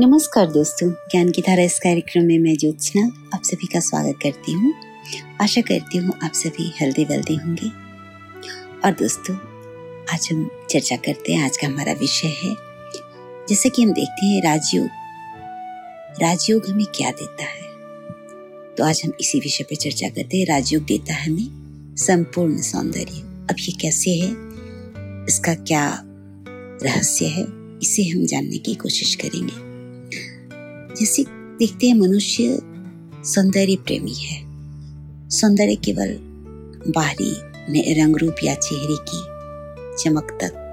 नमस्कार दोस्तों, ज्ञान की धारा इस कार्यक्रम में मैं ज्योत्सना, आप सभी का स्वागत करती हूँ। आशा करती हूँ आप सभी हेल्दी वेल्दी होंगे। और दोस्तों, आज हम चर्चा करते हैं, आज का हमारा विषय है, जैसे कि हम देखते हैं राजयोग। राजयोग हमें क्या देता है? तो आज हम इसी विषय पर चर्चा करते हैं। राजयोग देता है हमें संपूर्ण सौंदर्य। अब ये कैसे है? इसका क्या रहस्य है? इसे हम जानने की कोशिश करेंगे। जैसे देखते हैं मनुष्य सौंदर्य प्रेमी है। सौंदर्य केवल बाहरी रंग रूप या चेहरे की चमक तक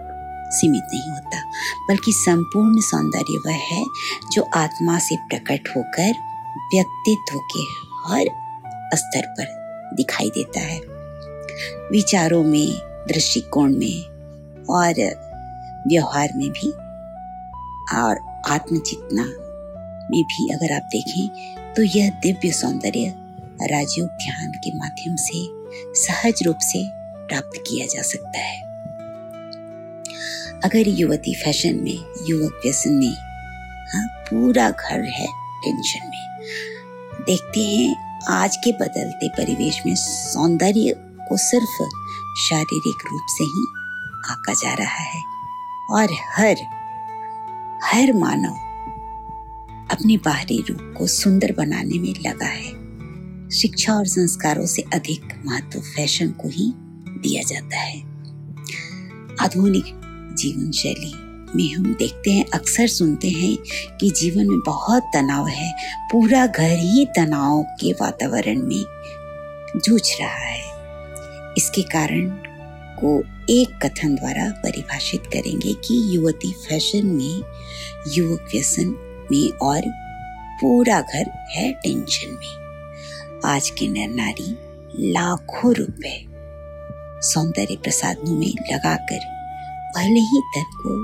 सीमित नहीं होता, बल्कि संपूर्ण सौंदर्य वह है जो आत्मा से प्रकट होकर व्यक्तित्व के हर स्तर पर दिखाई देता है। विचारों में, दृष्टिकोण में और व्यवहार में भी और आत्मचितना में भी अगर आप देखें तो यह दिव्य सौंदर्य राजयोग ध्यान के माध्यम से सहज रूप से प्राप्त किया जा सकता है। अगर युवती फ़ैशन में, युवक व्यसन में हाँ पूरा घर है टेंशन में, देखते हैं आज के बदलते परिवेश में सौंदर्य को सिर्फ़ शारीरिक रूप से ही आका जा रहा है। और हर हर मानव अपने बाहरी रूप को सुंदर बनाने में लगा है। शिक्षा और संस्कारों से अधिक महत्व फ़ैशन को ही दिया जाता है। आधुनिक जीवन शैली में हम देखते हैं, अक्सर सुनते हैं कि जीवन में बहुत तनाव है। पूरा घर ही तनाव के वातावरण में जूझ रहा है। इसके कारण को एक कथन द्वारा परिभाषित करेंगे कि युवती फ़ैशन में युवक व्यसन में और पूरा घर है टेंशन में। आज के नर नारी लाखों रुपए सौंदर्य प्रसादों में लगाकर भले ही तन को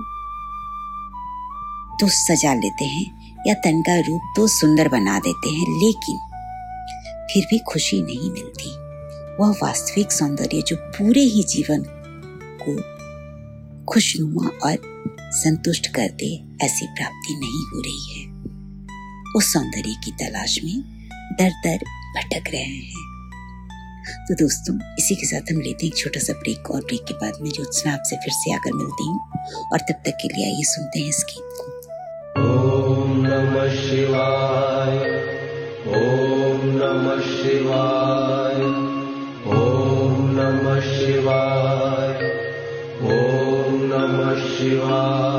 तो सजा लेते हैं या तन का रूप तो सुंदर बना देते हैं, लेकिन फिर भी खुशी नहीं मिलती। वह वास्तविक सौंदर्य जो पूरे ही जीवन को खुशनुमा और संतुष्ट कर दे ऐसी प्राप्ति नहीं हो रही है। उस सौंदर्य की तलाश में दर दर भटक रहे हैं। तो दोस्तों, इसी के साथ हम लेते हैं एक छोटा सा ब्रेक और ब्रेक के बाद मैं ज्योत्सना आपसे फिर से आकर मिलती हूँ और तब तक के लिए आइए सुनते हैं इस गीत को। नमः शिवाय, ओम नमः शिवाय। नमः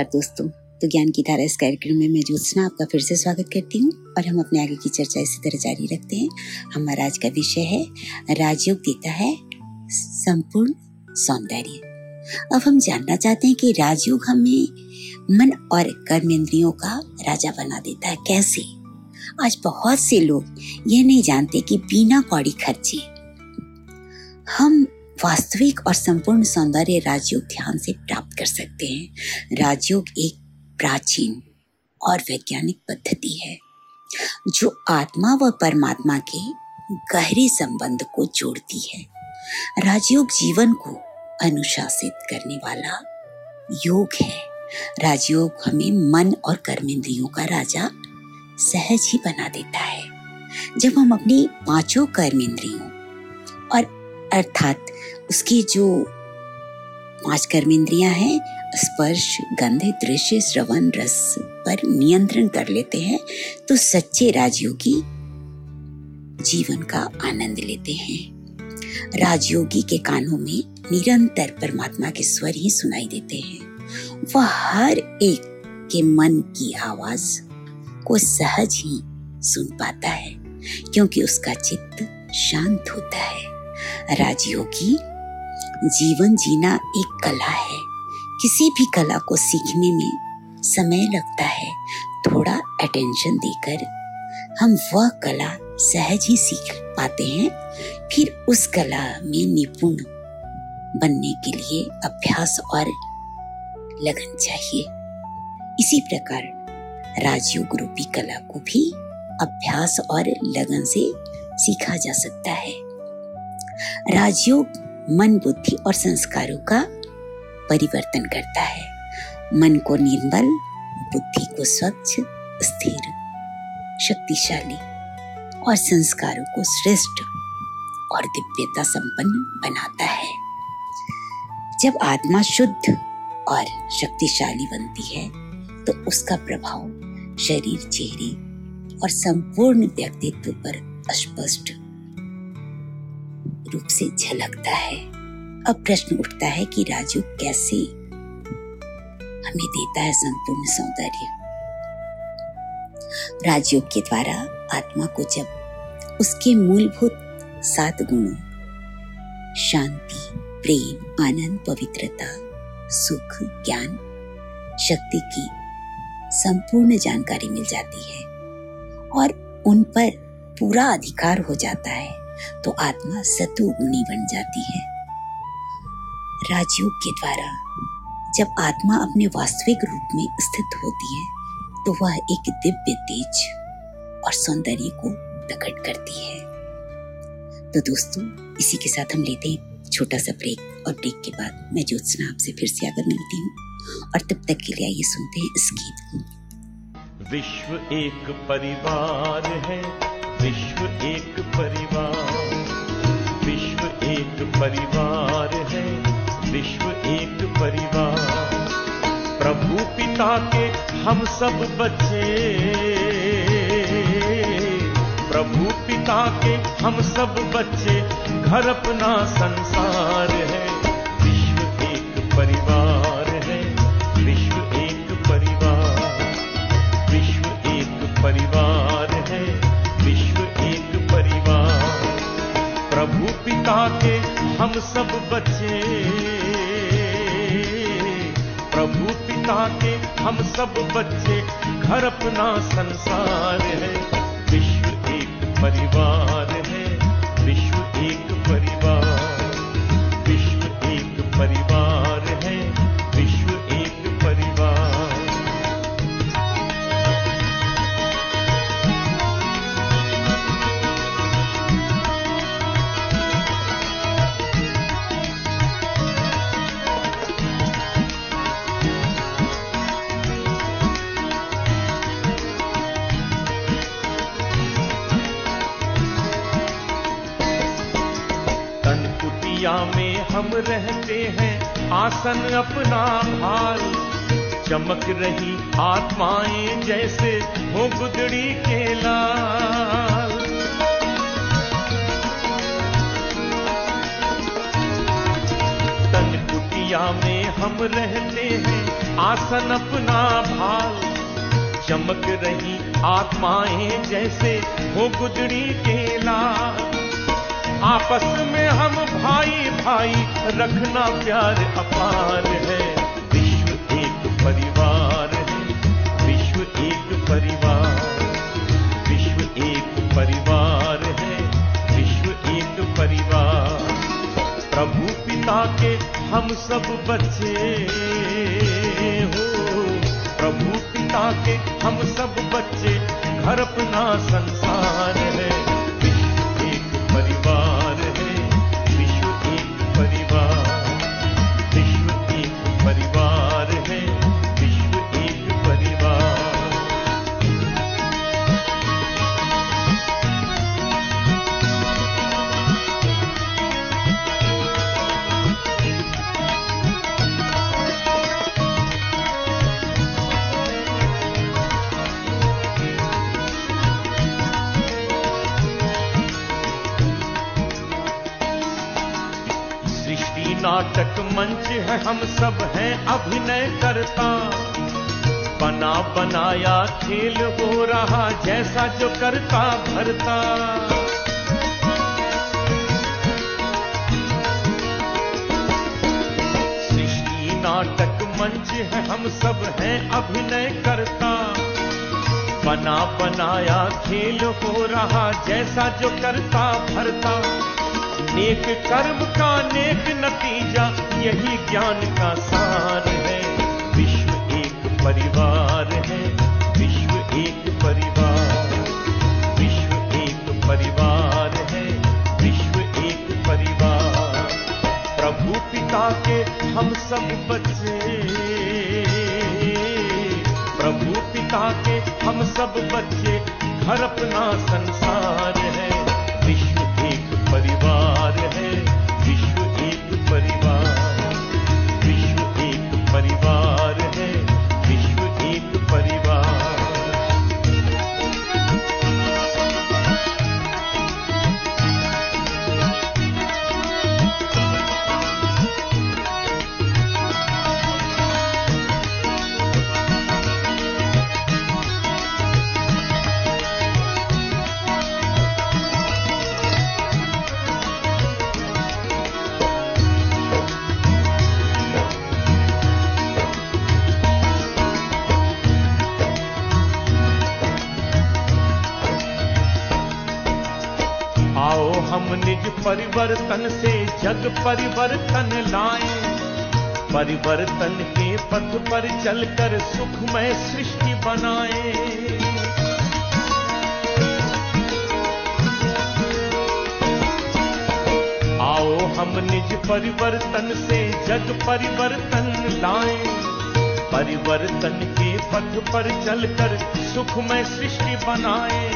नमस्कार दोस्तों। तो ज्ञान की धारा इस कार्यक्रम में मैं ज्योत्सना आपका फिर से स्वागत करती हूँ और हम अपने आगे की चर्चा इसी तरह जारी रखते हैं। हमारा आज का विषय है, राजयोग देता है संपूर्ण सौंदर्य। अब हम जानना चाहते हैं कि राजयोग हमें मन और कर्म इंद्रियों का राजा बना देता है। कैसे? आज बहुत से लोग यह नहीं जानते कि बिना कौड़ी खर्चे हम वास्तविक और संपूर्ण सौंदर्य राजयोग ध्यान से प्राप्त कर सकते हैं। राजयोग एक प्राचीन और वैज्ञानिक पद्धति है, जो आत्मा व परमात्मा के गहरे संबंध को जोड़ती है। राजयोग जीवन को अनुशासित करने वाला योग है। राजयोग हमें मन और कर्मेंद्रियों का राजा सहज ही बना देता है। जब हम अपनी पाँचों कर्मेंद्रियों और अर्थात उसकी जो पाँच कर्मेंद्रियाँ हैं, स्पर्श, गंध, दृश्य, श्रवण, रस पर नियंत्रण कर लेते हैं तो सच्चे राजयोगी जीवन का आनंद लेते हैं। राजयोगी के कानों में निरंतर परमात्मा के स्वर ही सुनाई देते हैं। वह हर एक के मन की आवाज़ को सहज ही सुन पाता है, क्योंकि उसका चित्त शांत होता है। राजयोगी जीवन जीना एक कला है। किसी भी कला को सीखने में समय लगता है। थोड़ा अटेंशन देकर हम वह कला सहज ही सीख पाते हैं। फिर उस कला में निपुण बनने के लिए अभ्यास और लगन चाहिए। इसी प्रकार राजयोग रूपी कला को भी अभ्यास और लगन से सीखा जा सकता है। राजयोग मन बुद्धि और संस्कारों का परिवर्तन करता है। मन को निर्मल, बुद्धि को स्वच्छ, स्थिर, शक्तिशाली और संस्कारों को श्रेष्ठ और दिव्यता संपन्न बनाता है। जब आत्मा शुद्ध और शक्तिशाली बनती है तो उसका प्रभाव शरीर, चेहरे और संपूर्ण व्यक्तित्व पर स्पष्ट रूप से झलकता है। अब प्रश्न उठता है कि राजू कैसे हमें देता है संपूर्ण सौंदर्य। राजयोग के द्वारा आत्मा को जब उसके मूलभूत सात गुणों, शांति, प्रेम, आनंद, पवित्रता, सुख, ज्ञान, शक्ति की संपूर्ण जानकारी मिल जाती है और उन पर पूरा अधिकार हो जाता है। तो आत्मा सतुगुणी बन जाती है। राजयोग के द्वारा जब आत्मा अपने वास्तविक रूप में स्थित होती है तो वह एक दिव्य तेज और सौंदर्य को प्रकट करती है। तो दोस्तों, इसी के साथ हम लेते हैं छोटा सा ब्रेक और ब्रेक के बाद मैं ज्योत्सना आपसे फिर से आकर मिलती हूँ और तब तक के लिए आइए सुनते हैं इस गीत को। विश्व एक परिवार है। विश्व एक परिवार, विश्व एक परिवार है, विश्व एक परिवार। प्रभु पिता के हम सब बच्चे, प्रभु पिता के हम सब बच्चे, घर अपना संसार है। प्रभु पिता के हम सब बच्चे प्रभु पिता के हम सब बच्चे घर अपना संसार है, विश्व एक परिवार है, विश्व एक परिवार। आसन अपना भाल चमक रही आत्माएँ जैसे हो गुदड़ी के लाल। तन कुटिया में हम रहते हैं, आसन अपना भाल, चमक रही आत्माएँ जैसे हो गुदड़ी के लाल। आपस में हम भाई भाई रखना प्यार अपार है। विश्व एक परिवार है। विश्व एक परिवार। विश्व एक परिवार है। विश्व एक परिवार। प्रभु पिता के हम सब बच्चे हो। प्रभु पिता के हम सब बच्चे। घर अपना संसार है। विश्व एक परिवार। है हम सब हैं अभिनय करता। बना बनाया खेल हो रहा जैसा जो करता भरता। सृष्टि नाटक मंच है, हम सब हैं अभिनय करता। बना बनाया खेल हो रहा जैसा जो करता भरता। नेक कर्म का नेक नतीजा यही ज्ञान का सार है। विश्व एक परिवार है। विश्व एक परिवार। विश्व एक परिवार है। विश्व एक परिवार। प्रभु पिता के हम सब बच्चे। प्रभु पिता के हम सब बच्चे। घर अपना संसार है। परिवर्तन लाएँ। परिवर्तन के पथ पर चलकर सुखमय सृष्टि बनाए। आओ हम निज परिवर्तन से जग परिवर्तन लाए। परिवर्तन के पथ पर चलकर सुखमय सृष्टि बनाए।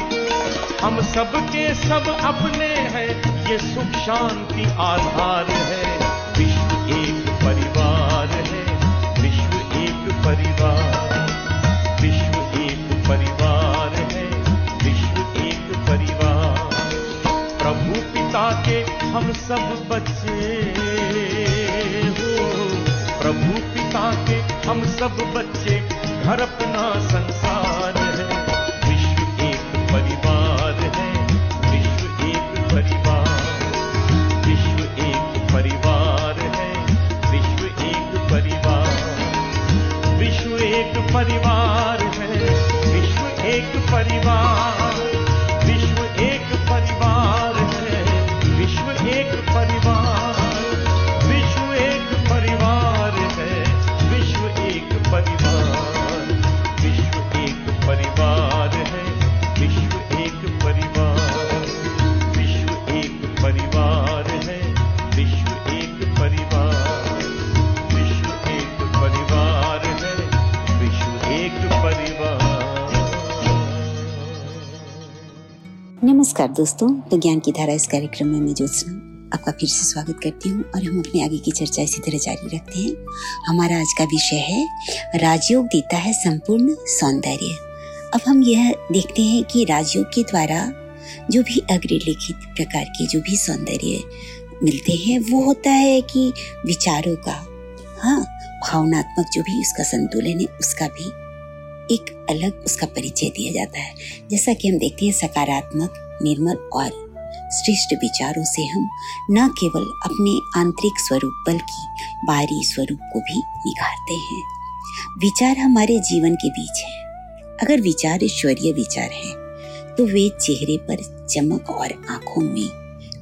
हम सबके सब अपने हैं ये सुख शांति आधार है। विश्व एक परिवार है। विश्व एक परिवार। विश्व एक परिवार है। विश्व एक परिवार। प्रभु पिता के हम सब बच्चे हो। प्रभु पिता के हम सब बच्चे। घर अपना संसार அறிவா नमस्कार दोस्तों तो ज्ञान की धारा इस कार्यक्रम में मैं ज्योत्सना, आपका फिर से स्वागत करती हूँ और हम अपने आगे की चर्चा इसी तरह जारी रखते हैं। हमारा आज का विषय है, राजयोग देता है संपूर्ण सौंदर्य। अब हम यह देखते हैं कि राजयोग के द्वारा जो भी अग्रलिखित प्रकार के जो भी सौंदर्य मिलते हैं, वो होता है कि विचारों का हाँ भावनात्मक जो भी उसका संतुलन है, उसका भी एक अलग उसका परिचय दिया जाता है। जैसा कि हम देखते हैं, सकारात्मक, निर्मल और श्रेष्ठ विचारों से हम न केवल अपने आंतरिक स्वरूप बल्कि बाहरी स्वरूप को भी निखारते हैं। विचार हमारे जीवन के बीच है। अगर विचार ईश्वरीय विचार है तो वे चेहरे पर चमक और आँखों में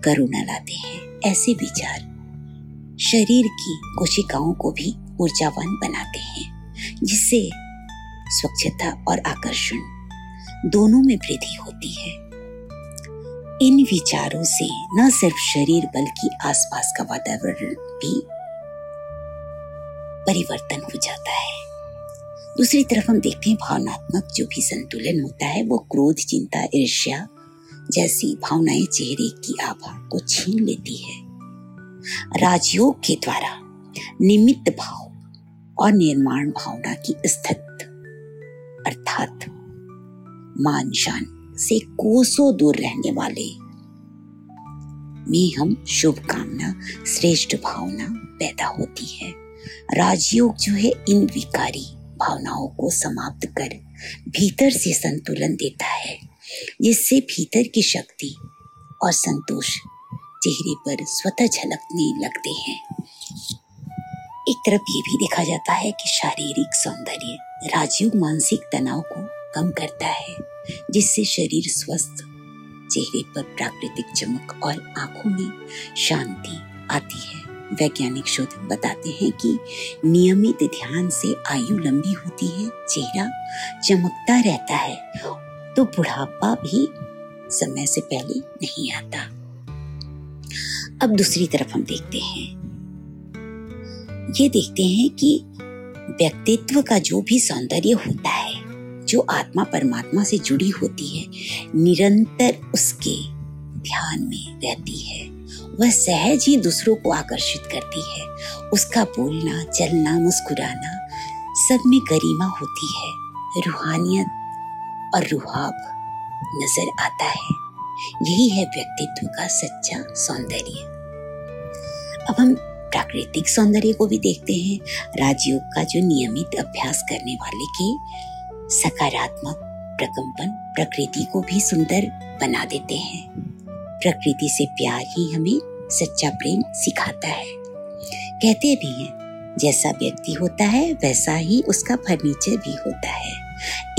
करुणा लाते हैं। ऐसे विचार शरीर की कोशिकाओं को भी ऊर्जावान बनाते हैं, जिससे स्वच्छता और आकर्षण दोनों में वृद्धि होती है। इन विचारों से न सिर्फ़ शरीर बल्कि आसपास का वातावरण भी परिवर्तन हो जाता है। दूसरी तरफ़ हम देखते हैं भावनात्मक जो भी संतुलन होता है, वो क्रोध, चिंता, ईर्ष्या जैसी भावनाएँ चेहरे की आभा को छीन लेती है। राजयोग के द्वारा निमित्त भाव और निर्माण भावना की स्थित अर्थात मान शान से कोसों दूर रहने वाले। में हम शुभ कामना श्रेष्ठ भावना पैदा होती है। राजयोग जो है, इन विकारी भावनाओं को समाप्त कर भीतर से संतुलन देता है। जिससे भीतर की शक्ति और संतोष चेहरे पर स्वतः झलकने लगते हैं। एक तरफ़ ये भी देखा जाता है कि शारीरिक सौंदर्य राजयोग मानसिक तनाव को कम करता है, जिससे शरीर स्वस्थ, चेहरे पर प्राकृतिक चमक और आँखों में शांति आती है। वैज्ञानिक शोध बताते हैं कि नियमित ध्यान से आयु लंबी होती है, चेहरा चमकता रहता है तो बुढ़ापा भी समय से पहले नहीं आता। अब दूसरी तरफ़ हम देखते हैं। ये देखते हैं कि व्यक्तित्व का जो भी सौंदर्य होता है, जो आत्मा परमात्मा से जुड़ी होती है, निरंतर उसके ध्यान में रहती है। वह सहज ही दूसरों को आकर्षित करती है। उसका बोलना, चलना, मुस्कुराना सब में गरिमा होती है। रूहानियत और रुहाब नज़र आता है। यही है व्यक्तित्व का सच्चा सौंदर्य। अब हम प्राकृतिक सौंदर्य को भी देखते हैं, राजयोग का जो नियमित अभ्यास करने वाले के सकारात्मक प्रकंपन प्रकृति को भी सुंदर बना देते हैं। प्रकृति से प्यार ही हमें सच्चा प्रेम सिखाता है। कहते भी हैं, जैसा व्यक्ति होता है, वैसा ही उसका फर्नीचर भी होता है।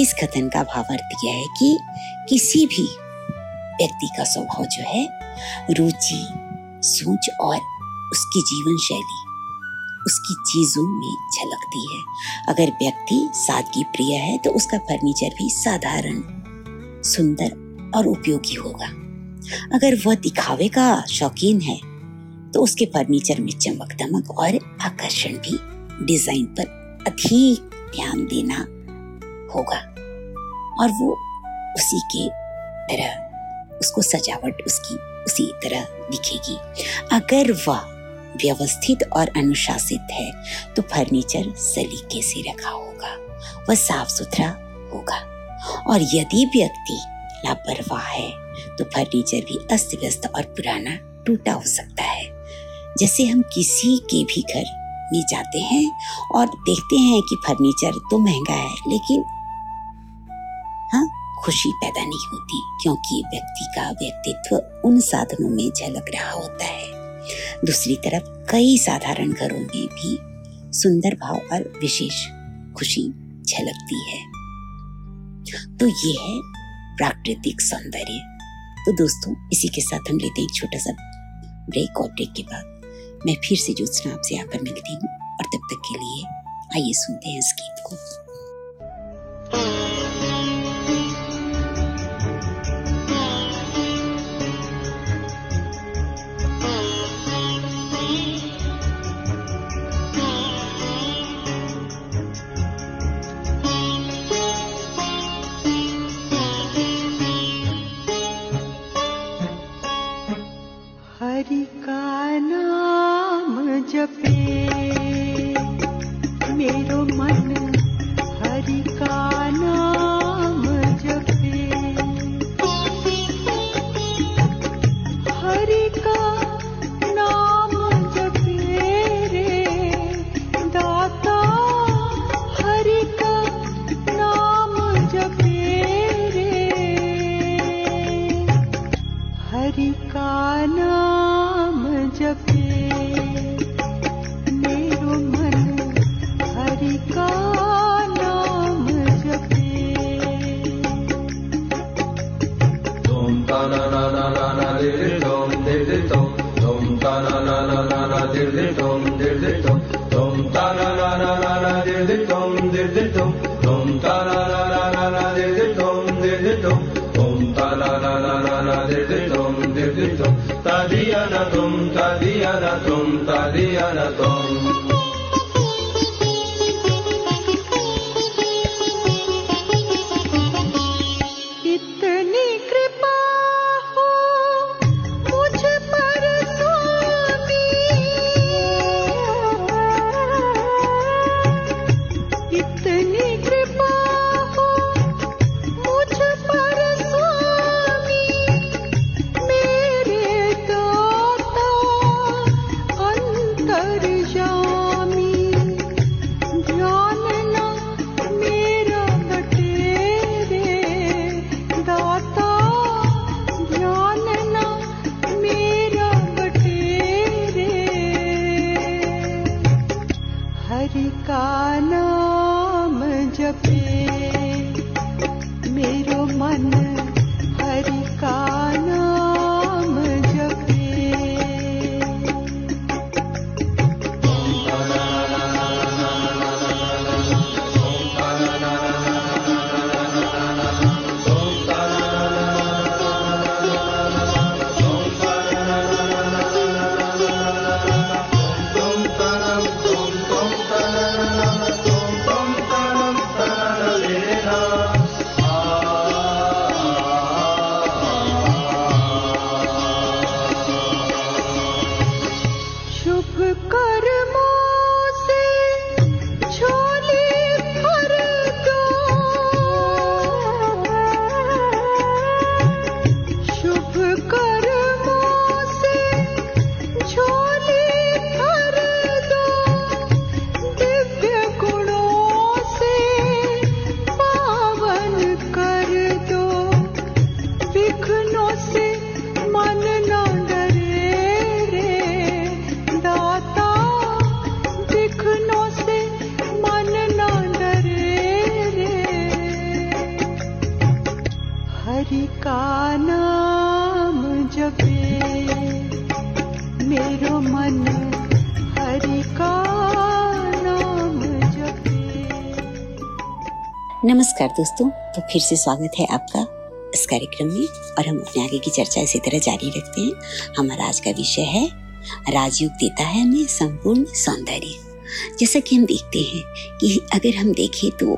इस कथन का भावार्थ यह है कि किसी भी व्यक्ति का स्वभाव जो है, रुचि, सोच और उसकी जीवन शैली उसकी चीज़ों में झलकती है। अगर व्यक्ति सादगी प्रिय है तो उसका फर्नीचर भी साधारण, सुंदर और उपयोगी होगा। अगर वह दिखावे का शौकीन है तो उसके फर्नीचर में चमक दमक और आकर्षण भी डिज़ाइन पर अधिक ध्यान देना होगा। और वो उसी के तरह, उसको सजावट उसकी उसी तरह दिखेगी। अगर वह व्यवस्थित और अनुशासित है तो फर्नीचर सलीके से रखा होगा, वह साफ़ सुथरा होगा। और यदि व्यक्ति लापरवाह है तो फर्नीचर भी अस्त व्यस्त और पुराना टूटा हो सकता है, जैसे हम किसी के भी घर में जाते हैं और देखते हैं कि फर्नीचर तो महँगा है, लेकिन हाँ खुशी पैदा नहीं होती, क्योंकि व्यक्ति का व्यक्तित्व उन साधनों में झलक रहा होता है। दूसरी तरफ़ कई साधारण घरों में भी सुंदर भाव और विशेष खुशी झलकती है। तो ये है प्राकृतिक सौंदर्य। तो दोस्तों, इसी के साथ हम लेते हैं एक छोटा सा ब्रेक और ब्रेक के बाद मैं फिर से ज्योत्सना आपसे आकर मिलती हूँ और तब तक के लिए आइए सुनते हैं इस गीत को। dir dir dom dir dir dom dom ta la la la la la dir dir dom dir dir नमस्कार दोस्तों तो फिर से स्वागत है आपका इस कार्यक्रम में और हम अपने आगे की चर्चा इसी तरह जारी रखते हैं। हमारा आज का विषय है, राजयोग देता है हमें संपूर्ण सौंदर्य। जैसा कि हम देखते हैं कि अगर हम देखें तो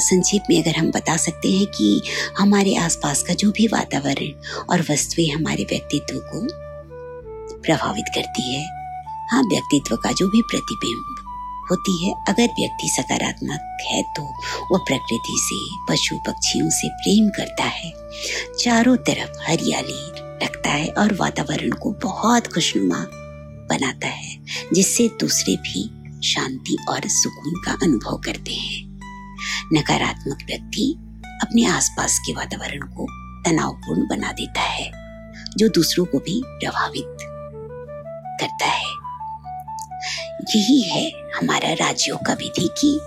संक्षेप में अगर हम बता सकते हैं कि हमारे आसपास का जो भी वातावरण और वस्तुएँ हमारे व्यक्तित्व को प्रभावित करती है हाँ व्यक्तित्व का जो भी प्रतिबिंब होती है, अगर व्यक्ति सकारात्मक है तो वह प्रकृति से, पशु पक्षियों से प्रेम करता है। चारों तरफ़ हरियाली रखता है और वातावरण को बहुत खुशनुमा बनाता है, जिससे दूसरे भी शांति और सुकून का अनुभव करते हैं। नकारात्मक व्यक्ति अपने आसपास के वातावरण को तनावपूर्ण बना देता है, जो दूसरों को भी प्रभावित करता है। यही है हमारा राजयोग का विधि की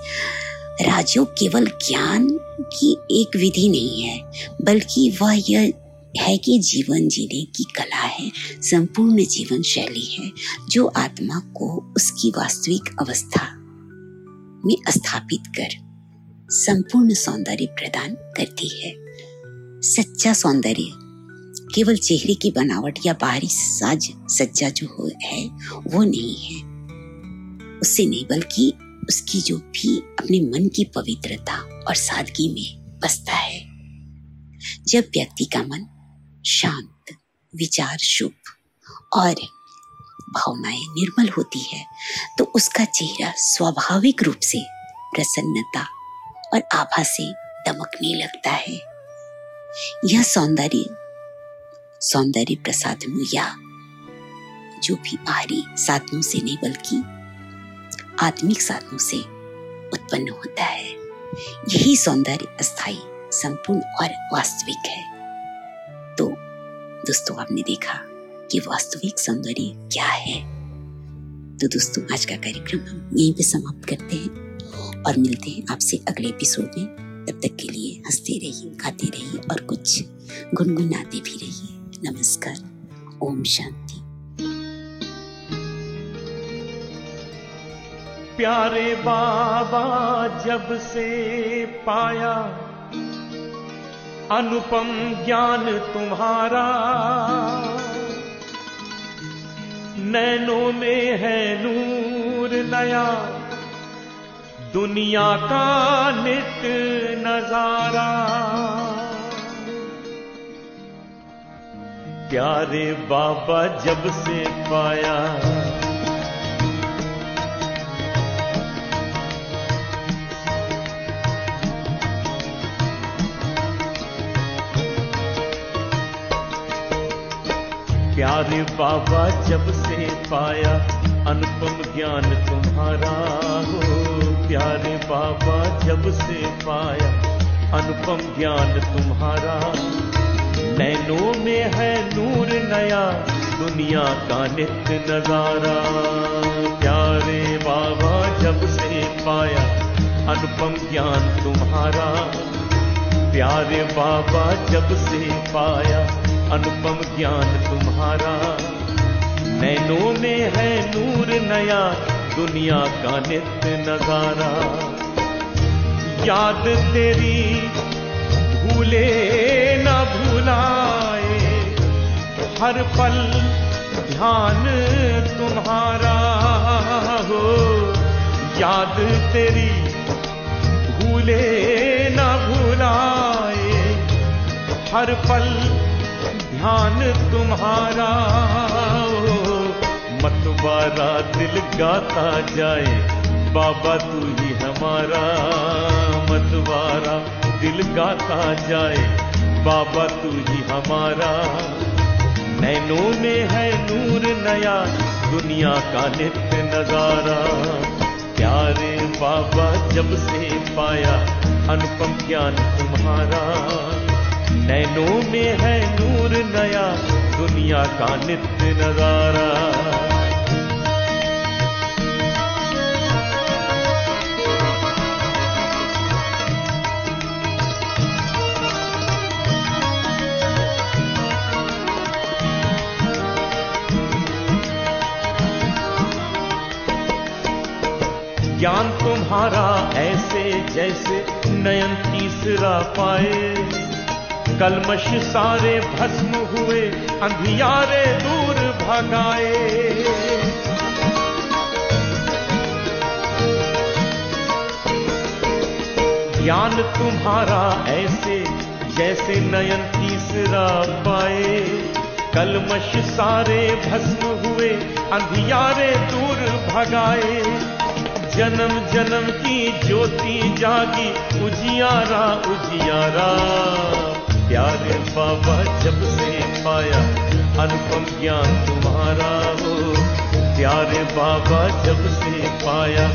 राजयोग केवल ज्ञान की एक विधि नहीं है, बल्कि वह यह है कि जीवन जीने की कला है, संपूर्ण जीवन शैली है, जो आत्मा को उसकी वास्तविक अवस्था में स्थापित कर संपूर्ण सौंदर्य प्रदान करती है। सच्चा सौंदर्य, केवल चेहरे की बनावट या बाहरी साज सज्जा जो है, वो नहीं है। उससे नहीं, बल्कि उसकी जो भी अपने मन की पवित्रता और सादगी में बसता है। जब व्यक्ति का मन शांत, विचार शुभ और भावनाएँ निर्मल होती है तो उसका चेहरा स्वाभाविक रूप से प्रसन्नता और आभा से दमकने लगता है। यह सौंदर्य सौंदर्य प्रसाधनों या जो भी बाहरी साधनों से नहीं, बल्कि आत्मिक साधनों से उत्पन्न होता है। यही सौंदर्य अस्थाई संपूर्ण और वास्तविक है। तो दोस्तों, आपने देखा कि वास्तविक सौंदर्य क्या है? तो दोस्तों, आज का कार्यक्रम हम यहीं पे समाप्त करते हैं और मिलते हैं आपसे अगले एपिसोड में। तब तक के लिए हँसते रहिए खाते रहिए और कुछ गुनगुनाते भी रहिए। नमस्कार, ओम शांति। प्यारे बाबा जब से पाया, अनुपम ज्ञान तुम्हारा। नैनों में है नूर नया, दुनिया का नित नज़ारा। प्यारे बाबा जब से पाया प्यारे बाबा जब से पाया, अनुपम ज्ञान तुम्हारा हो। प्यारे बाबा जब से पाया, अनुपम ज्ञान तुम्हारा। नैनों में है नूर नया, दुनिया का नित्य नज़ारा। प्यारे बाबा जब से पाया, अनुपम ज्ञान तुम्हारा। प्यारे बाबा जब से पाया अनुपम ज्ञान तुम्हारा। नैनों में है नूर नया, दुनिया का नित्य नज़ारा याद तेरी भूले न भूलाए, हर पल ध्यान तुम्हारा। हो, याद तेरी भूले न भूलाए, हर पल ध्यान तुम्हारा। मतवारा दिल गाता जाए, बाबा तू ही हमारा। मतवारा दिल गाता जाए, बाबा तू ही हमारा। नैनों में है नूर नया, दुनिया का नित्य नज़ारा। प्यारे बाबा जब से पाया, अनुपम ज्ञान तुम्हारा। नैनों में है नूर नया, दुनिया का नित्य नज़ारा। ज्ञान तुम्हारा ऐसे जैसे नयन तीसरा पाए। कलमश सारे भस्म हुए, अंधियारे दूर भगाए। ज्ञान तुम्हारा ऐसे, जैसे नयन तीसरा पाए। कलमश सारे भस्म हुए, अंधियारे दूर भगाए। जन्म जन्म की ज्योति जागी, उजियारा उजियारा। प्यारे बाबा जब से पाया, अनुपम ज्ञान तुम्हारा हो। प्यारे बाबा जब से पाया,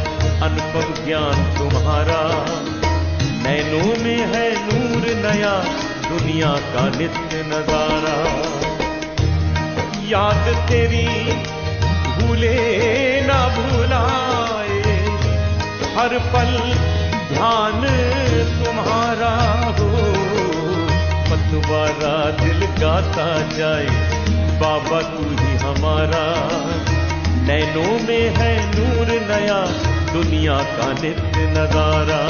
अनुपम ज्ञान तुम्हारा। नैनों में है नूर नया, दुनिया का नित्य नज़ारा। याद तेरी भूले ना भूलाए, हर पल ध्यान तुम्हारा हो। मतवारा दिल गाता जाए, बाबा तू ही हमारा। नैनों में है नूर नया, दुनिया का नित्य नज़ारा।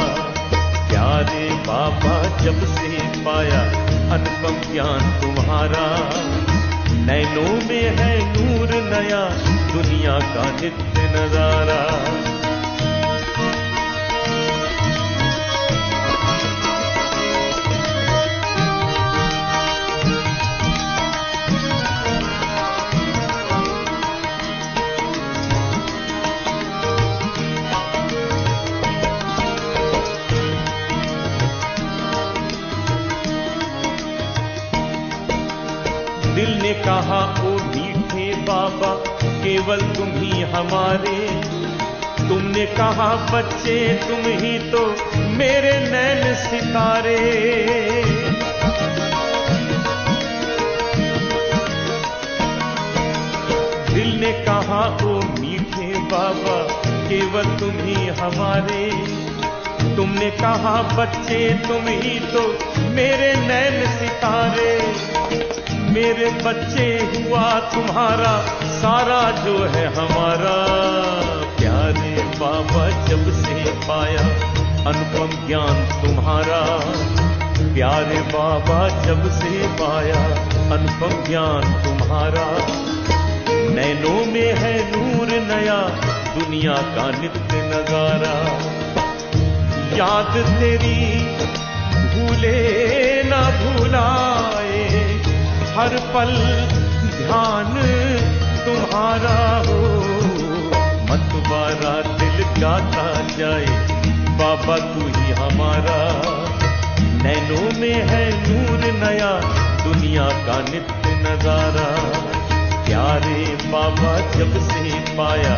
प्यारे बाबा जब से पाया, अनुपम ज्ञान तुम्हारा। नैनों में है नूर नया, दुनिया का नित्य नज़ारा। केवल तुम ही हमारे। तुमने कहा, बच्चे, तुम ही तो मेरे नैन सितारे। दिल ने कहा, ओ मीठे बाबा, केवल तुम ही हमारे। तुमने कहा, बच्चे, तुम ही तो मेरे नैन सितारे। मेरे बच्चे हुआ तुम्हारा सारा जो है हमारा। प्यारे बाबा जब से पाया अनुपम ज्ञान तुम्हारा। प्यारे बाबा जब से पाया अनुपम ज्ञान तुम्हारा। नैनों में है नूर नया, दुनिया का नित्य नज़ारा। याद तेरी भूले ना भूलाए, हर पल ध्यान तुम्हारा हो। मतवारा दिल गाता जाए, बाबा तू ही हमारा। नैनों में है नूर नया, दुनिया का नित्य नज़ारा। प्यारे बाबा जब से पाया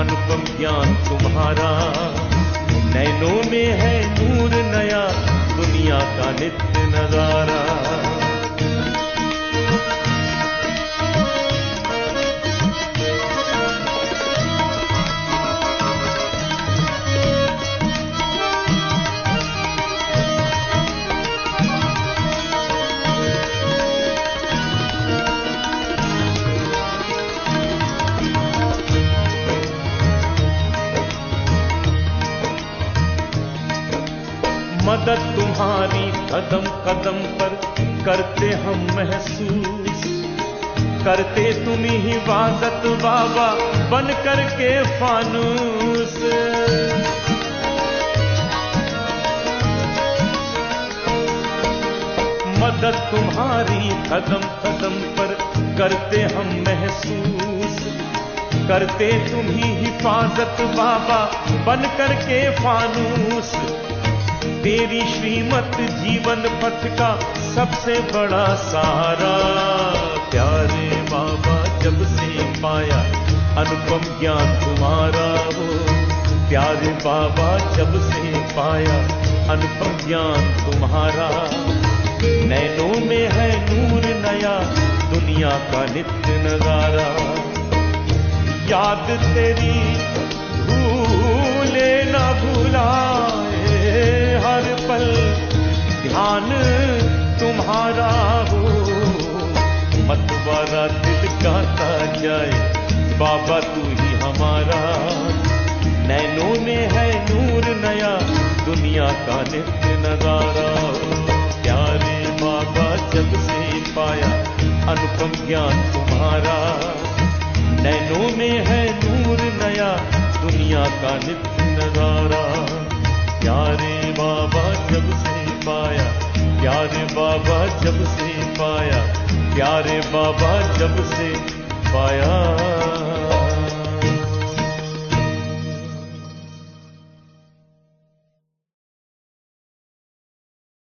अनुपम ज्ञान तुम्हारा। नैनों में है नूर नया, दुनिया का नित्य नज़ारा। करते तुम ही वाजत बाबा बन करके फानूस। मदद तुम्हारी कदम कदम पर करते हम महसूस। करते तुम ही हिफाजत बाबा बन करके फानूस। तेरी श्रीमत जीवन पथ का सबसे बड़ा सहारा। अनुपम ज्ञान तुम्हारा हो। प्यारे बाबा, जब से पाया अनुपम ज्ञान तुम्हारा। नैनों में है नूर नया, दुनिया का नित्य नज़ारा। याद तेरी भूले ना भूलाए, हर पल ध्यान तुम्हारा हो। मतवारा दिल गाता जाए बाबा तू ही हमारा। नैनों में है नूर नया, दुनिया का नित्य नज़ारा। प्यारे बाबा, जब से पाया अनुपम ज्ञान तुम्हारा। नैनों में है नूर नया, दुनिया का नित्य नज़ारा। प्यारे बाबा, जब से पाया, प्यारे बाबा, जब से पाया, प्यारे बाबा, जब से पाया।